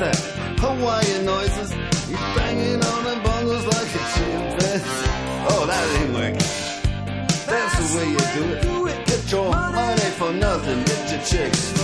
that? Hawaiian noises. He's banging on the bongos like a chimpanzee. Oh, that ain't working. That's the way you do it. Get your money for nothing. Get your chicks